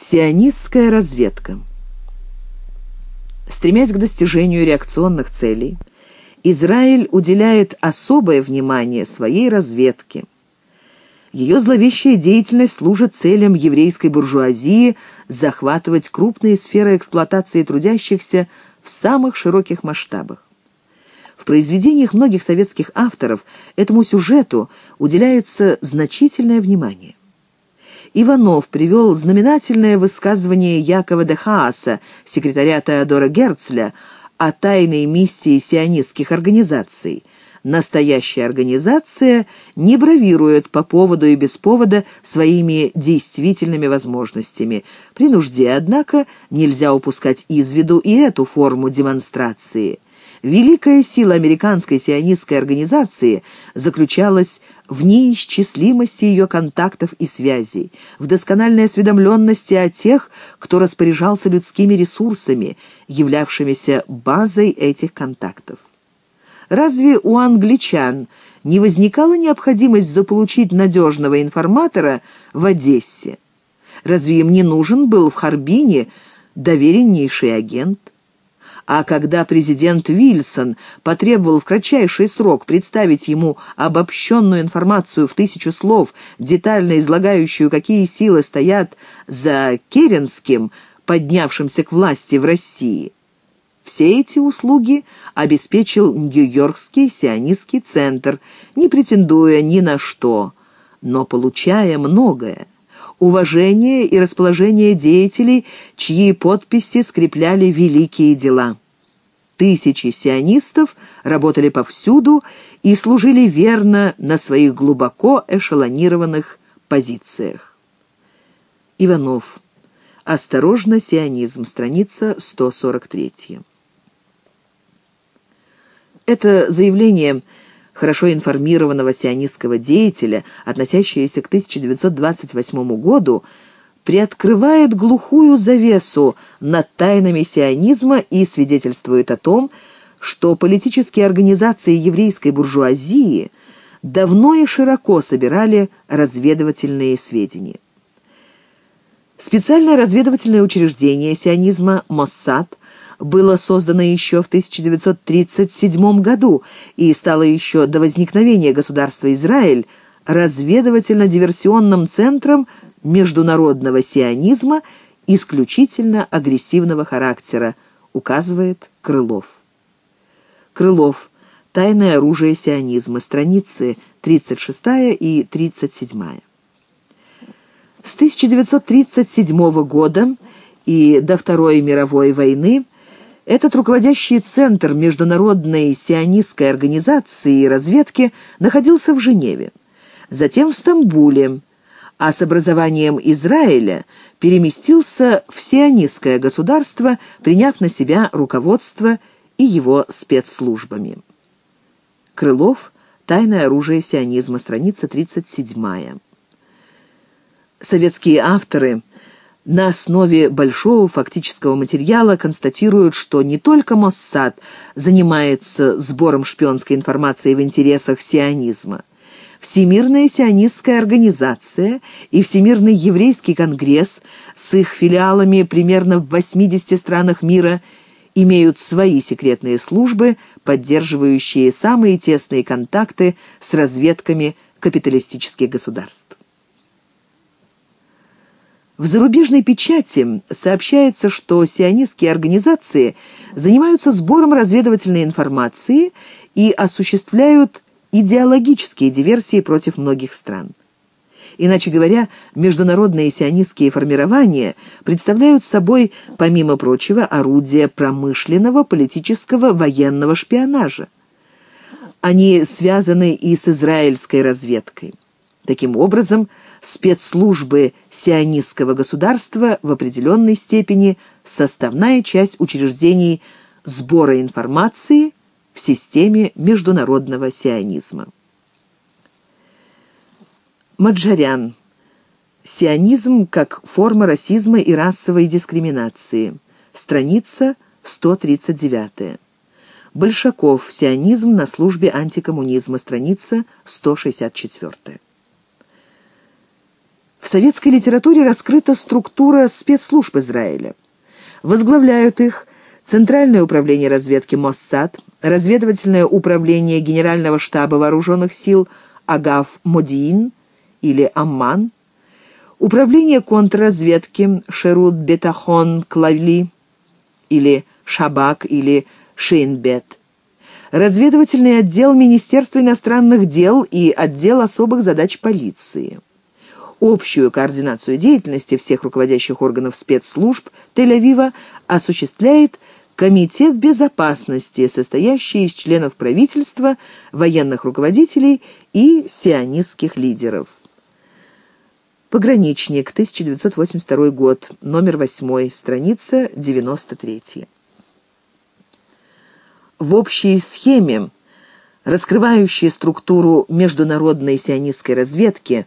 Сионистская разведка. Стремясь к достижению реакционных целей, Израиль уделяет особое внимание своей разведке. Ее зловещая деятельность служит целям еврейской буржуазии захватывать крупные сферы эксплуатации трудящихся в самых широких масштабах. В произведениях многих советских авторов этому сюжету уделяется значительное внимание. Иванов привел знаменательное высказывание Якова де Хааса, секретаря Теодора Герцля, о тайной миссии сионистских организаций. Настоящая организация не бравирует по поводу и без повода своими действительными возможностями. При нужде, однако, нельзя упускать из виду и эту форму демонстрации. Великая сила американской сионистской организации заключалась в неисчислимости ее контактов и связей, в доскональной осведомленности о тех, кто распоряжался людскими ресурсами, являвшимися базой этих контактов. Разве у англичан не возникала необходимость заполучить надежного информатора в Одессе? Разве им не нужен был в Харбине довереннейший агент? А когда президент Вильсон потребовал в кратчайший срок представить ему обобщенную информацию в тысячу слов, детально излагающую, какие силы стоят за Керенским, поднявшимся к власти в России, все эти услуги обеспечил Нью-Йоркский сионистский центр, не претендуя ни на что, но получая многое уважение и расположение деятелей, чьи подписи скрепляли великие дела. Тысячи сионистов работали повсюду и служили верно на своих глубоко эшелонированных позициях. Иванов. Осторожно, сионизм. Страница 143. Это заявление хорошо информированного сионистского деятеля, относящееся к 1928 году, приоткрывает глухую завесу над тайнами сионизма и свидетельствует о том, что политические организации еврейской буржуазии давно и широко собирали разведывательные сведения. Специальное разведывательное учреждение сионизма «Моссад» было создано еще в 1937 году и стало еще до возникновения государства Израиль разведывательно-диверсионным центром международного сионизма исключительно агрессивного характера, указывает Крылов. Крылов. Тайное оружие сионизма. Страницы 36 и 37. С 1937 года и до Второй мировой войны этот руководящий центр международной сионистской организации и разведки находился в Женеве, затем в Стамбуле, а с образованием Израиля переместился в сионистское государство, приняв на себя руководство и его спецслужбами. Крылов «Тайное оружие сионизма», страница 37. Советские авторы – на основе большого фактического материала констатируют, что не только Моссад занимается сбором шпионской информации в интересах сионизма. Всемирная сионистская организация и Всемирный еврейский конгресс с их филиалами примерно в 80 странах мира имеют свои секретные службы, поддерживающие самые тесные контакты с разведками капиталистических государств. В зарубежной печати сообщается, что сионистские организации занимаются сбором разведывательной информации и осуществляют идеологические диверсии против многих стран. Иначе говоря, международные сионистские формирования представляют собой, помимо прочего, орудие промышленного, политического, военного шпионажа. Они связаны и с израильской разведкой. Таким образом, спецслужбы сионистского государства в определенной степени составная часть учреждений сбора информации в системе международного сионизма. Маджарян. Сионизм как форма расизма и расовой дискриминации. Страница 139. Большаков. Сионизм на службе антикоммунизма. Страница 164. В советской литературе раскрыта структура спецслужб Израиля. Возглавляют их Центральное управление разведки Моссад, разведывательное управление Генерального штаба вооруженных сил Агав Модиин или Амман, управление контрразведки Шерут Бетахон Клавли или Шабак или Шейнбет, разведывательный отдел Министерства иностранных дел и отдел особых задач полиции. Общую координацию деятельности всех руководящих органов спецслужб Тель-Авива осуществляет Комитет безопасности, состоящий из членов правительства, военных руководителей и сионистских лидеров. Пограничник, 1982 год, номер 8, страница 93. В общей схеме, раскрывающей структуру международной сионистской разведки,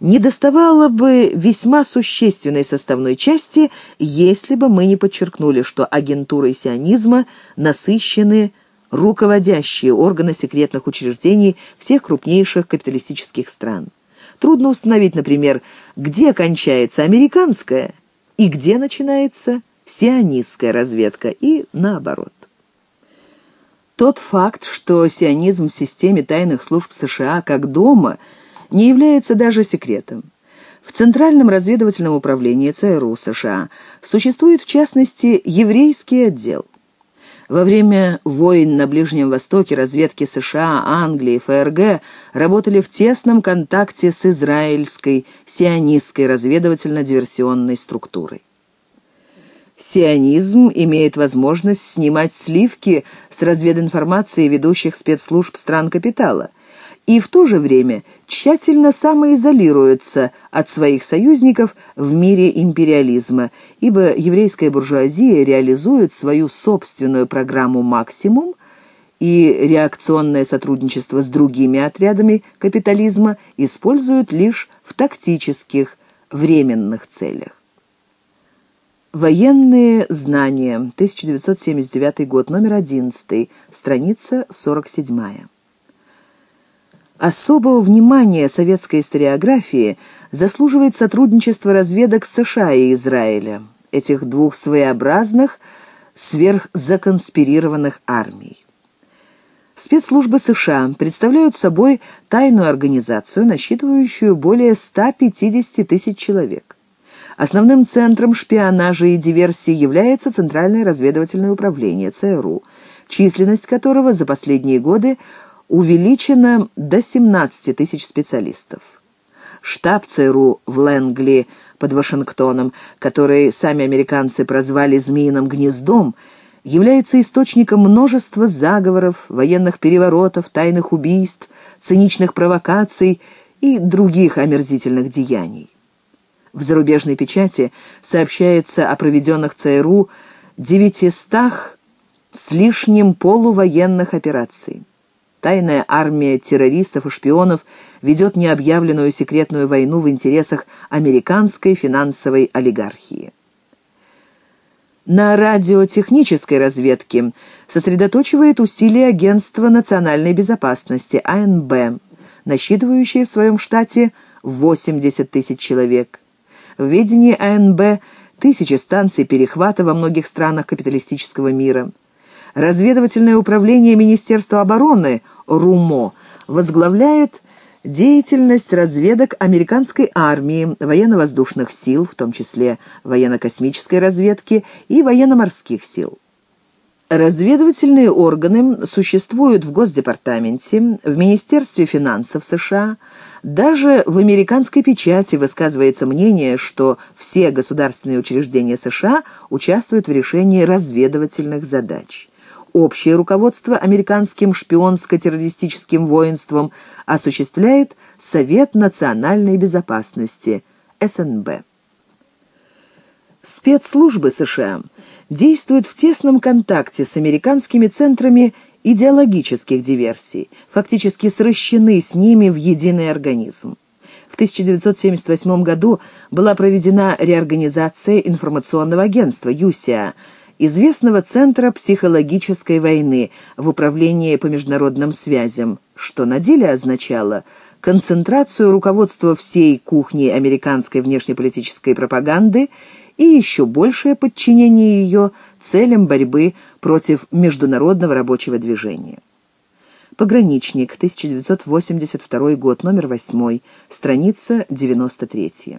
не доставало бы весьма существенной составной части, если бы мы не подчеркнули, что агентурой сионизма насыщены руководящие органы секретных учреждений всех крупнейших капиталистических стран. Трудно установить, например, где кончается американская и где начинается сионистская разведка, и наоборот. Тот факт, что сионизм в системе тайных служб США как дома – не является даже секретом. В Центральном разведывательном управлении ЦРУ США существует, в частности, еврейский отдел. Во время войн на Ближнем Востоке разведки США, Англии, ФРГ работали в тесном контакте с израильской, сионистской разведывательно-диверсионной структурой. Сионизм имеет возможность снимать сливки с развединформации ведущих спецслужб стран капитала – и в то же время тщательно самоизолируется от своих союзников в мире империализма, ибо еврейская буржуазия реализует свою собственную программу «Максимум», и реакционное сотрудничество с другими отрядами капитализма используют лишь в тактических, временных целях. Военные знания, 1979 год, номер 11, страница 47. Особого внимания советской историографии заслуживает сотрудничество разведок США и Израиля, этих двух своеобразных, сверхзаконспирированных армий. Спецслужбы США представляют собой тайную организацию, насчитывающую более 150 тысяч человек. Основным центром шпионажа и диверсии является Центральное разведывательное управление ЦРУ, численность которого за последние годы увеличено до 17 тысяч специалистов. Штаб ЦРУ в Лэнгли под Вашингтоном, который сами американцы прозвали «змеиным гнездом», является источником множества заговоров, военных переворотов, тайных убийств, циничных провокаций и других омерзительных деяний. В зарубежной печати сообщается о проведенных ЦРУ 900 с лишним полувоенных операций. Тайная армия террористов и шпионов ведет необъявленную секретную войну в интересах американской финансовой олигархии. На радиотехнической разведке сосредоточивает усилия Агентства национальной безопасности, АНБ, насчитывающее в своем штате 80 тысяч человек. В ведении АНБ тысячи станций перехвата во многих странах капиталистического мира – Разведывательное управление Министерства обороны РУМО возглавляет деятельность разведок американской армии, военно-воздушных сил, в том числе военно-космической разведки и военно-морских сил. Разведывательные органы существуют в Госдепартаменте, в Министерстве финансов США, даже в американской печати высказывается мнение, что все государственные учреждения США участвуют в решении разведывательных задач общее руководство американским шпионско-террористическим воинством осуществляет Совет национальной безопасности, СНБ. Спецслужбы США действуют в тесном контакте с американскими центрами идеологических диверсий, фактически сращены с ними в единый организм. В 1978 году была проведена реорганизация информационного агентства ЮСИА – известного Центра психологической войны в Управлении по международным связям, что на деле означало концентрацию руководства всей кухни американской внешнеполитической пропаганды и еще большее подчинение ее целям борьбы против международного рабочего движения. Пограничник, 1982 год, номер 8, страница 93.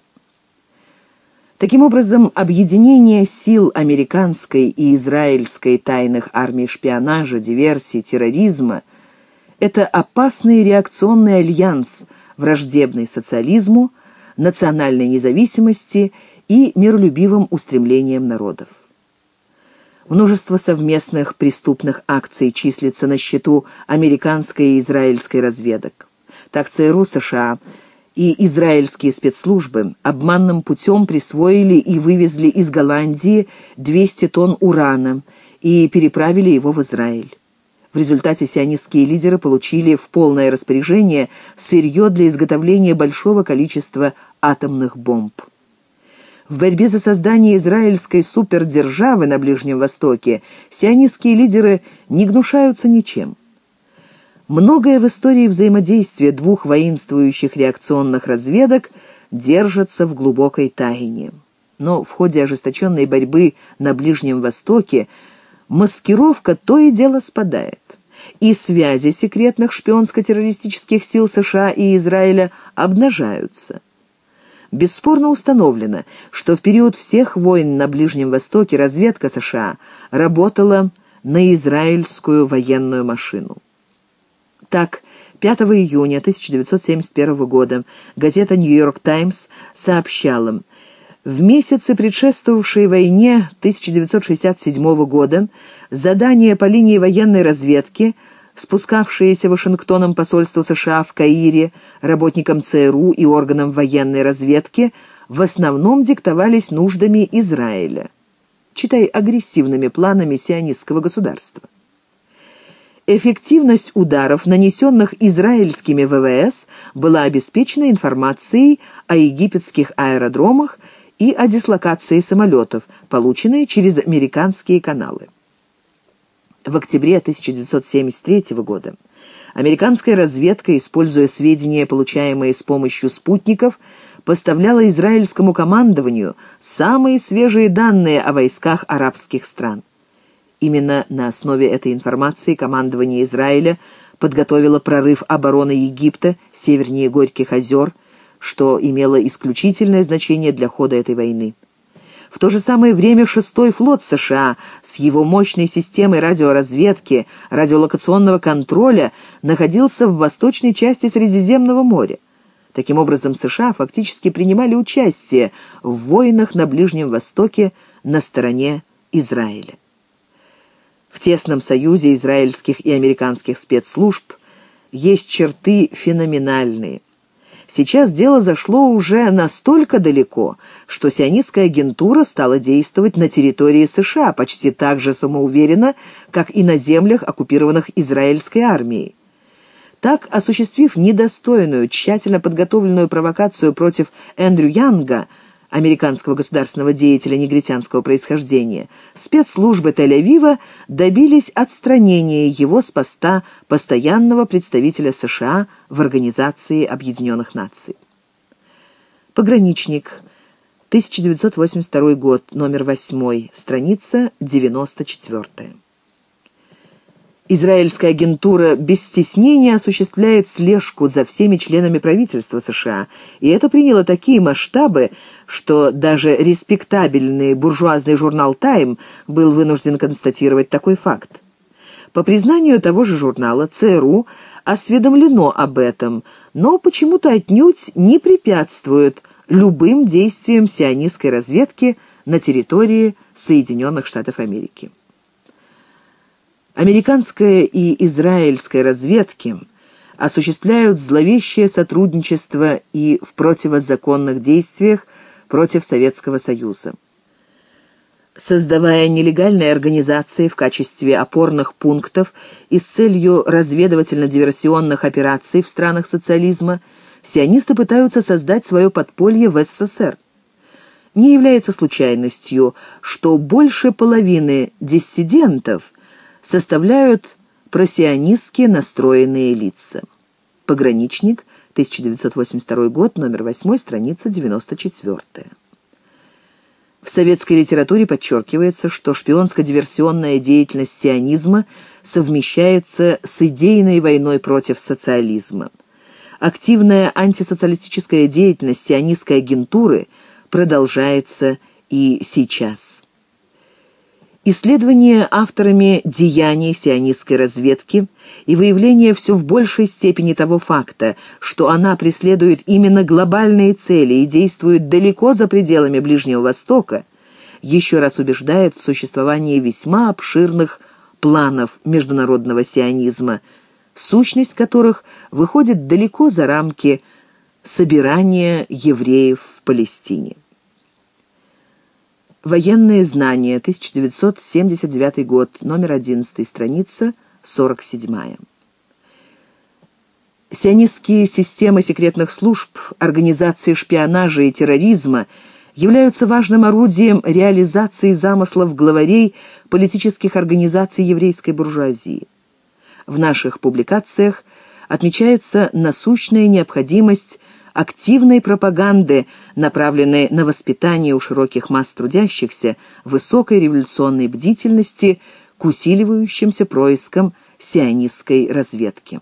Таким образом, объединение сил американской и израильской тайных армий шпионажа, диверсии, терроризма – это опасный реакционный альянс, враждебный социализму, национальной независимости и миролюбивым устремлениям народов. Множество совместных преступных акций числится на счету американской и израильской разведок. Так ЦРУ США и израильские спецслужбы обманным путем присвоили и вывезли из Голландии 200 тонн урана и переправили его в Израиль. В результате сионистские лидеры получили в полное распоряжение сырье для изготовления большого количества атомных бомб. В борьбе за создание израильской супердержавы на Ближнем Востоке сионистские лидеры не гнушаются ничем. Многое в истории взаимодействия двух воинствующих реакционных разведок держится в глубокой тайне. Но в ходе ожесточенной борьбы на Ближнем Востоке маскировка то и дело спадает. И связи секретных шпионско-террористических сил США и Израиля обнажаются бесспорно установлено, что в период всех войн на Ближнем Востоке разведка США работала на израильскую военную машину. Так, 5 июня 1971 года газета «Нью-Йорк Таймс» сообщала, в месяцы, предшествовавшие войне 1967 года, задания по линии военной разведки – спускавшиеся Вашингтоном посольству США в Каире, работникам ЦРУ и органам военной разведки, в основном диктовались нуждами Израиля, читай агрессивными планами сионистского государства. Эффективность ударов, нанесенных израильскими ВВС, была обеспечена информацией о египетских аэродромах и о дислокации самолетов, полученной через американские каналы в октябре 1973 года. Американская разведка, используя сведения, получаемые с помощью спутников, поставляла израильскому командованию самые свежие данные о войсках арабских стран. Именно на основе этой информации командование Израиля подготовило прорыв обороны Египта севернее Горьких озер, что имело исключительное значение для хода этой войны. В то же самое время шестой флот США с его мощной системой радиоразведки, радиолокационного контроля находился в восточной части Средиземного моря. Таким образом, США фактически принимали участие в войнах на Ближнем Востоке на стороне Израиля. В тесном союзе израильских и американских спецслужб есть черты феноменальные. Сейчас дело зашло уже настолько далеко, что сионистская агентура стала действовать на территории США почти так же самоуверенно, как и на землях, оккупированных израильской армией. Так, осуществив недостойную, тщательно подготовленную провокацию против Эндрю Янга – американского государственного деятеля негритянского происхождения, спецслужбы Тель-Авива добились отстранения его с поста постоянного представителя США в Организации Объединенных Наций. Пограничник. 1982 год, номер 8, страница 94. Израильская агентура без стеснения осуществляет слежку за всеми членами правительства США, и это приняло такие масштабы, что даже респектабельный буржуазный журнал «Тайм» был вынужден констатировать такой факт. По признанию того же журнала, ЦРУ осведомлено об этом, но почему-то отнюдь не препятствует любым действиям сионистской разведки на территории Соединенных Штатов Америки. Американская и израильская разведки осуществляют зловещее сотрудничество и в противозаконных действиях против Советского Союза. Создавая нелегальные организации в качестве опорных пунктов и с целью разведывательно-диверсионных операций в странах социализма, сионисты пытаются создать свое подполье в СССР. Не является случайностью, что больше половины диссидентов – составляют просионистски настроенные лица. Пограничник, 1982 год, номер 8, страница 94. В советской литературе подчеркивается, что шпионско-диверсионная деятельность сионизма совмещается с идейной войной против социализма. Активная антисоциалистическая деятельность сионистской агентуры продолжается и сейчас. Исследование авторами деяний сионистской разведки и выявление все в большей степени того факта, что она преследует именно глобальные цели и действует далеко за пределами Ближнего Востока, еще раз убеждает в существовании весьма обширных планов международного сионизма, сущность которых выходит далеко за рамки собирания евреев в Палестине. Военные знания, 1979 год, номер 11, страница 47. Сионистские системы секретных служб, организации шпионажа и терроризма являются важным орудием реализации замыслов главарей политических организаций еврейской буржуазии. В наших публикациях отмечается насущная необходимость активной пропаганды, направленной на воспитание у широких масс трудящихся высокой революционной бдительности к усиливающимся проискам сионистской разведки.